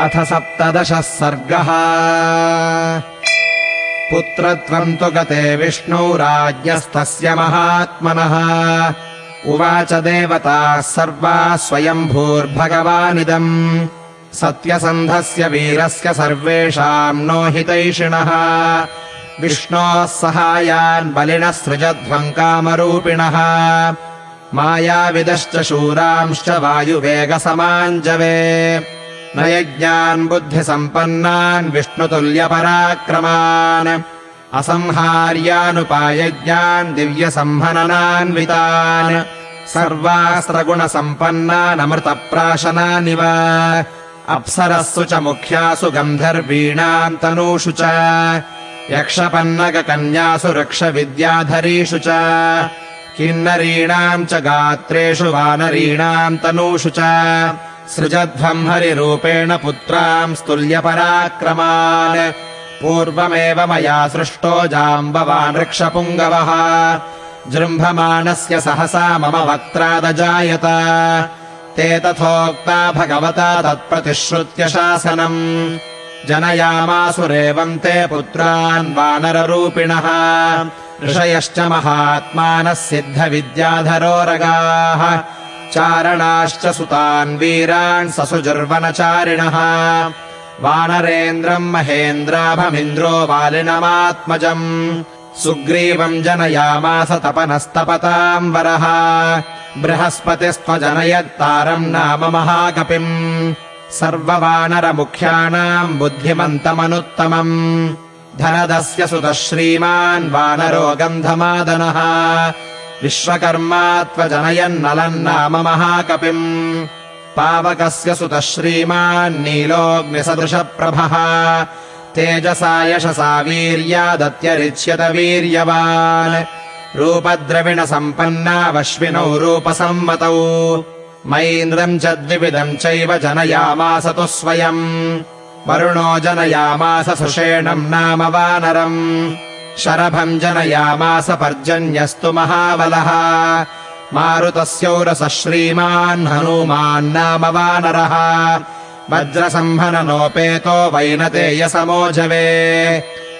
अथ सप्तदशः सर्गः। पुत्रत्वम् तु गते विष्णौ राज्ञस्तस्य महात्मनः। उवाच देवताः सर्वाः स्वयम्भूर्भगवानिदम्। सत्यसन्धस्य वीरस्य सर्वेषाम् नो हितैषिणः। विष्णोः सहायान् बलिनः सृजध्वम् कामरूपिणः। मायाविदश्च शूरांश्च वायुवेगसमाञ्जवे न यज्ञान् बुद्धिसम्पन्नान् विष्णुतुल्यपराक्रमान् असंहार्यानुपायज्ञान् दिव्यसंहननान्वितान् सर्वास्त्रगुणसम्पन्नानमृतप्राशनानि वा अप्सरःसु च मुख्यासु गन्धर्वीणाम् तनूषु च यक्षपन्नगकन्यासु रक्षविद्याधरीषु च किन्नरीणाम् च गात्रेषु वानरीणाम् तनूषु च सृजध्वम् हरिरूपेण पुत्राम् स्तुल्यपराक्रमान्। पूर्वमेव मया सृष्टो जाम्बवान् वृक्षपुङ्गवः। जृम्भमाणस्य सहसा मम वक्त्रादजायत ते तथोक्ता भगवता तत्प्रतिश्रुत्य शासनम्। जनयामासुरेवम् ते पुत्रान् वानररूपिणः। ऋषयश्च महात्मानः सिद्धविद्याधरोरगाः चारणाश्च सुतान् वीरान् ससुजुर्वनचारिणः। वानरेन्द्रम् महेन्द्राभमिन्द्रो वालिनमात्मजम् सुग्रीवम् जनयामास तपनस्तपताम् वरः बृहस्पतिस्त्वजनयत्तारम् नाम महाकपिम्। सर्ववानरमुख्यानाम् बुद्धिमन्तमनुत्तमम्। धनदस्य सुतः श्रीमान् वानरो गन्धमादनः विश्वकर्मा त्वजनयन्नलम् नाम महाकपिम्। पावकस्य सुतः श्रीमान् नीलोऽग्निसदृशप्रभः। तेजसा यशसा वीर्यादत्यरिच्यत वीर्यवान्। रूपद्रविणसम्पन्नावश्विनौ रूपसम्मतौ। मैन्द्रम् च द्विविधम् चैव जनयामास तु स्वयम्। वरुणो जनयामास सुषेणम् नाम वानरम् शरभम् जनयामास पर्जन्यस्तु महाबलः। मारुतस्यौरसः श्रीमान् हनूमान्नाम वानरः वज्रसम्भननोपेतो वैनतेयसमोजवे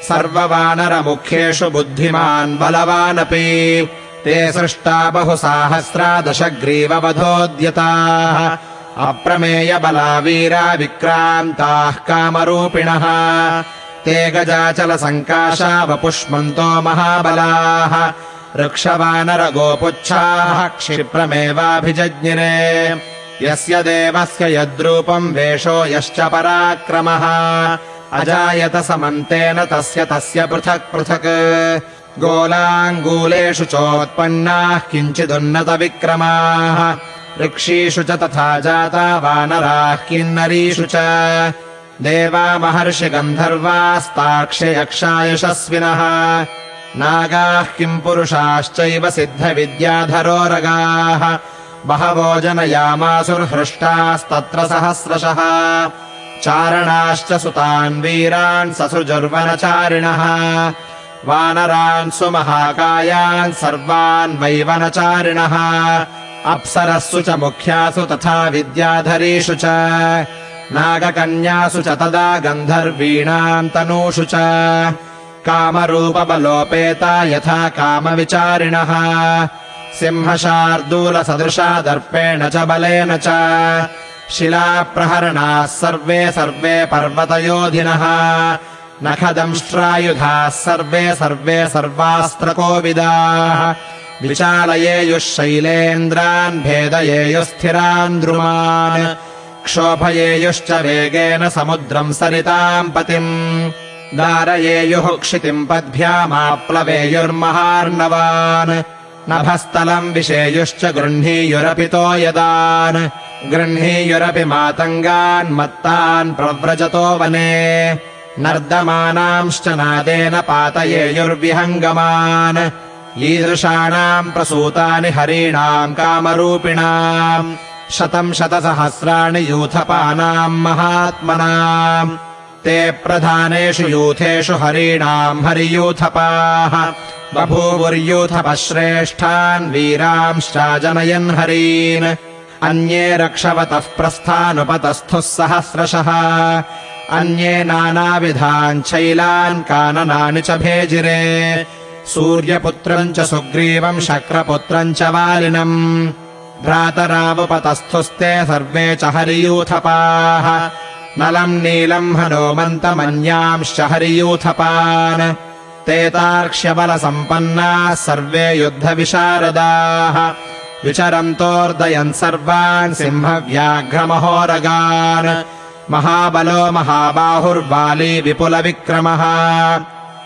सर्ववानरमुख्येषु बुद्धिमान् बलवानपि। ते सृष्टा बहुसाहस्रा दशग्रीववधोद्यताः। अप्रमेयबला वीरा विक्रान्ताः कामरूपिणः ते गजाचलसङ्काशा वपुष्मन्तो महाबलाः। ऋक्षवानरगोपुच्छाः क्षिप्रमेवाभिजज्ञिरे यस्य देवस्य यद्रूपम् वेषो यश्च पराक्रमः। अजायत समन्तेन तस्य तस्य पृथक् पृथक्। गोलाङ्गूलेषु चोत्पन्नाः किञ्चिदुन्नतविक्रमाः ऋक्षीषु च तथा जाता वानराः किन्नरीषु च देवा महर्षि गन्धर्वास्ताक्ष्ययक्षा यशस्विनः नागाः किम् पुरुषाश्चैव सिद्धविद्याधरोरगाः। बहवो जनयामासुर्हृष्टास्तत्र सहस्रशः। चारणाश्च सुतान् वीरान् ससृजुर्वनचारिणः। वानरान् सुमहाकायान् सर्वान् वैवनचारिणः। अप्सरःसु च मुख्यासु तथा विद्याधरीषु च नागकन्यासु च तदा गन्धर्वीणाम् तनूषु च कामरूपबलोपेता यथा कामविचारिणः। सिंहशार्दूलसदृशा दर्पेण च बलेन च शिलाप्रहरणाः सर्वे सर्वे पर्वतयोधिनः। नखदंष्ट्रायुधाः सर्वे सर्वे सर्वास्त्रकोविदाः। विचालयेयुः शैलेन्द्रान् भेदयेयुः स्थिरान् द्रुमान् क्षोभयेयुश्च वेगेन समुद्रम् सरिताम् पतिम्। दारयेयुः क्षितिम् पद्भ्यामाप्लवेयुर्महार्णवान्। नभस्थलम् विषेयुश्च गृह्णीयुरपितो यदान्। गृह्णीयुरपि मातङ्गान् मत्तान् प्रव्रजतो वने। नर्दमानांश्च नादेन पातयेयुर्विहङ्गमान्। ईदृशाणाम् प्रसूतानि हरीणाम् कामरूपिणाम् शतम् शतसहस्राणि यूथपानाम् महात्मनाम्। ते प्रधानेषु यूथेषु हरीणाम् हरियूथपाः। बभूवुर्यूथपः श्रेष्ठान् वीरांश्चाजनयन् हरीन्। अन्ये रक्षवतः प्रस्थानुपतस्थुः सहस्रशः। अन्ये नानाविधान् शैलान् काननानि च भेजिरे। सूर्यपुत्रम् च सुग्रीवम् शक्रपुत्रम् च वालिनम् भ्रातरावुपतस्थुस्ते सर्वे च हरियूथपाः नलम् नीलम् हनोमन्तमन्यांश्च हरियूथपान् ते तार्क्ष्यबलसम्पन्नाः सर्वे युद्धविशारदाः। विचरन्तोर्दयन् सर्वान् सिंहव्याघ्रमहोरगान्। महाबलो महाबाहुर्वाली विपुलविक्रमः।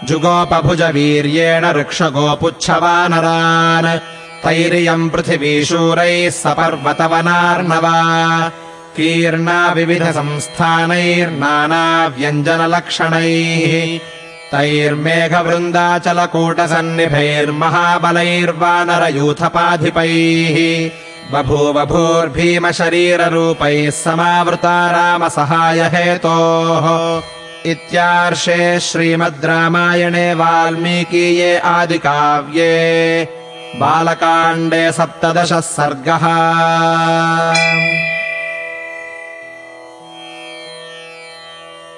जुगोपभुजवीर्येण ऋक्षगोपुच्छवानरान् तैरियम् पृथिवीशूरैः सपर्वतवनार्णवा। कीर्णा विविधसंस्थानैर्नानाव्यञ्जनलक्षणैः तैर्मेघवृन्दाचलकूटसन्निभैर्महाबलैर्वानरयूथपाधिपैः बभूवभूर्भीमशरीररूपैः समावृता रामसहायहेतोः। इत्यार्षे श्रीमद् रामायणे वाल्मीकीये आदिकाव्ये बालकाण्डे सप्तदशः सर्गः।